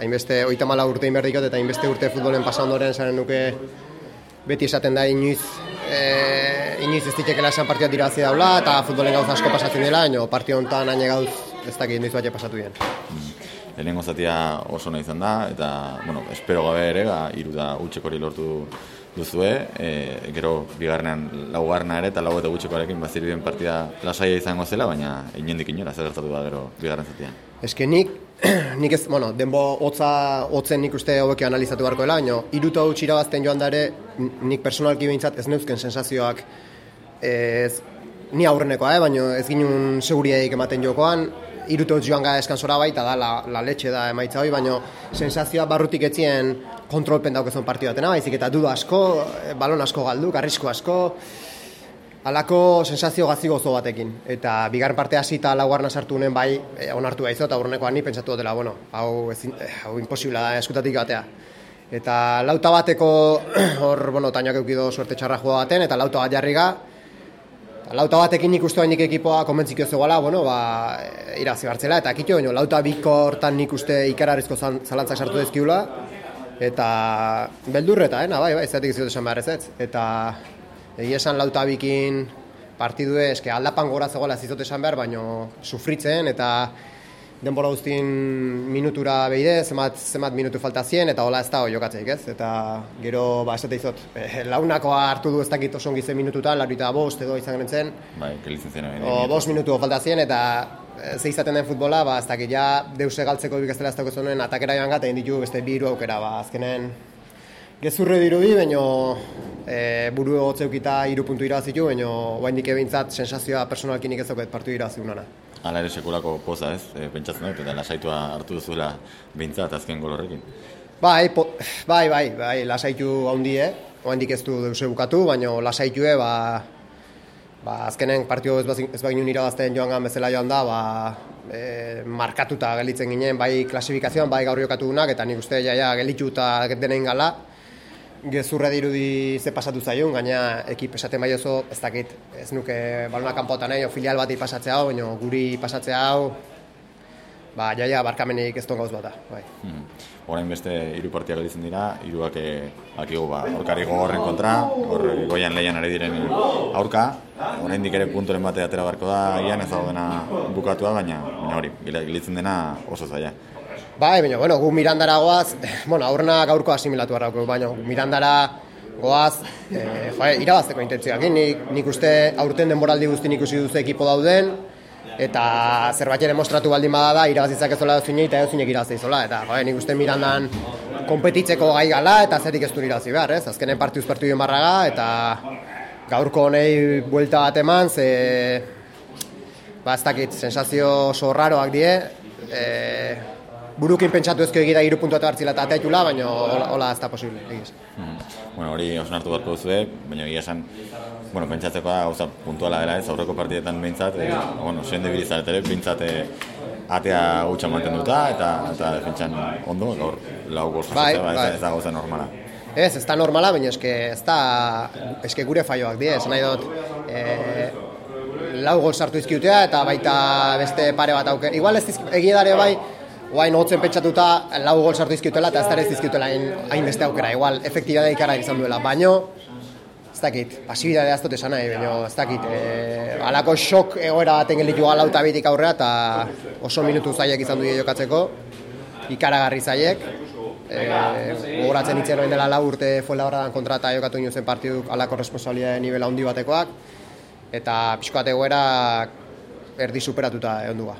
hainbeste, oita mala urte inberdikot, eta hainbeste urte futbolen pasa ondoren zaren nuke beti esaten da inoiz, e, inoiz ez ditekela esan partidat dirazi daula, eta futbolen gauz asko pasatzen dela, ino partio honetan haine gauz ez dakit inoiz bat pasatu dien. Lehenengo zatia oso nahi izan da, eta, bueno, espero gabe ere, ba, iru da utxekori lortu duzue, e, gero bigarrenean laugarna ere eta lau eta gutxekoarekin bazirudien partida lasaia izango zela, baina inondik inora zer gertatu da gero bigarren zatian. Eske nik, nik ez, bueno, denbo hotza hotzen nik uste hobeki analizatu beharko dela, baina iruta hau irabazten joan da ere, nik personalki behintzat ez neuzken sensazioak ez, ni aurrenekoa, eh, baina ez ginen seguriaik ematen jokoan, iruto joan gara eskansora bai, da, la, la letxe da emaitza hori, baina sensazioa barrutik etzien kontrolpen daukezun partidu batena, baizik eta duda asko, eh, balon asko galdu, arrisko asko, alako sensazio gazi gozo batekin. Eta bigarren parte hasi eta laugarna sartu honen bai, e, onartu gaizo, eta aurrenekoa ni pentsatu dela, bueno, hau, ezin, eh, hau imposibla da eskutatik batea. Eta lauta bateko, hor, bueno, tainak eukido suerte txarra joa baten, eta lauta bat jarri ga, lauta batekin nik uste bainik ekipoa konbentzikio zegoela, bueno, ba, irazi hartzela, eta kitio, baino, lauta biko hortan nik uste ikararrizko zalantzak sartu dezkiula, eta beldurreta, eh, bai, bai, zeatik iziotu esan behar ez ez, eta egia esan lauta bikin partidu eske aldapan gora zegoela ez esan behar, baino sufritzen, eta denbora guztin minutura behide, zemat, zemat minutu falta zien, eta hola ez da jokatzeik ez, eta gero, ba, esate izot, eh, launakoa hartu du ez dakit oso ongizen minututan, larita bost edo izan gentzen, bai, o, bost minutu falta zien, eta eh, ze izaten den futbola, ba, ez dakit, ja, deuse galtzeko bikaztela ez dago zonen, atakera joan gata, ditu beste biru aukera, ba, azkenen, gezurre dirudi, baino e, buru egotzeukita iru puntu irazitu, baino, bain dik ebintzat, sensazioa personalkinik ez dauket partu irazi unana. Hala ere sekulako poza ez, e, pentsatzen dut, eta lasaitua hartu duzuela bintzat azken golorrekin. Bai, po, bai, bai, bai, lasaitu handie, oraindik ez du deuse bukatu, baina lasaitue, ba, ba, azkenen partio ez, ez baino irabazten joan gan bezala joan da, ba, e, markatuta gelitzen ginen, bai klasifikazioan, bai gaur jokatu eta nik uste ja, ja gelituta denen gala, gezurra dirudi ze pasatu zaion, gaina ekip esaten bai oso, ez dakit, ez nuke balona kanpota nahi, filial bati pasatzea hau, baina guri pasatzea hau, ba, jaia, barkamenik ez gauz bata, bai. Hmm. Horain beste hiru partia gelditzen dira, hiruak eh, akigu ba, aurkari gogorren kontra, hor goian leian ari diren aurka, oraindik ere punturen bate atera barko da, gian ez dena bukatua, baina, baina hori, gelditzen dena oso zaila. Bai, baina, bueno, gu Mirandara goaz, bueno, aurrena gaurko asimilatu barrako, baina Mirandara goaz, e, jo, irabazteko intentzioak, nik, nik uste aurten denboraldi guzti nik usi duzu ekipo dauden, eta zerbait ere mostratu baldin bada da, irabazitzak ez dola duzine, eta ez zinek irabazizola, eta jo, nik uste Mirandan kompetitzeko gai gala, eta zetik ez du irabazi behar, ez? Azkenen partiuz partu duen barraga, eta gaurko honei buelta bat eman, ze... Ba, ez dakit, sensazio oso raroak die, e, burukin pentsatu ezko egira iru puntu hartzila eta ateatula, baina hola ez da posible. Mm. Bueno, hori oso nartu barko duzu, baina egia esan, bueno, pentsatzeko da, oza, puntuala dela ez, aurreko partidetan bintzat, e, bueno, zen debilizat ere, bintzat eh, atea gutxa mantenduta, eta, eta defentsan ondo, gaur, lau gozatzen, bai, ba, bai. ez da gauza normala. Ez, ez da normala, baina eske, ez da, eske gure faioak die, ez nahi dut, e, lau gol sartu izkiutea, eta baita beste pare bat auker. Igual ez egiedare bai, Oain hotzen pentsatuta lau gol sartu izkiutela eta ez da ez izkiutela hain beste aukera. Igual, efektibadea ikara izan duela. Baino, ez dakit, pasibidadea ez dut esan nahi, baino, ez dakit. E, alako shock egoera baten gelitu gala eta bitik aurrea eta oso minutu zaiek izan du jokatzeko. Ikaragarri zaiek. E, gogoratzen itzen dela lau urte fuela horretan kontrata jokatu inozen partiduk alako responsabilidade nivela handi batekoak. Eta pixkoat egoera erdi superatuta egon duga.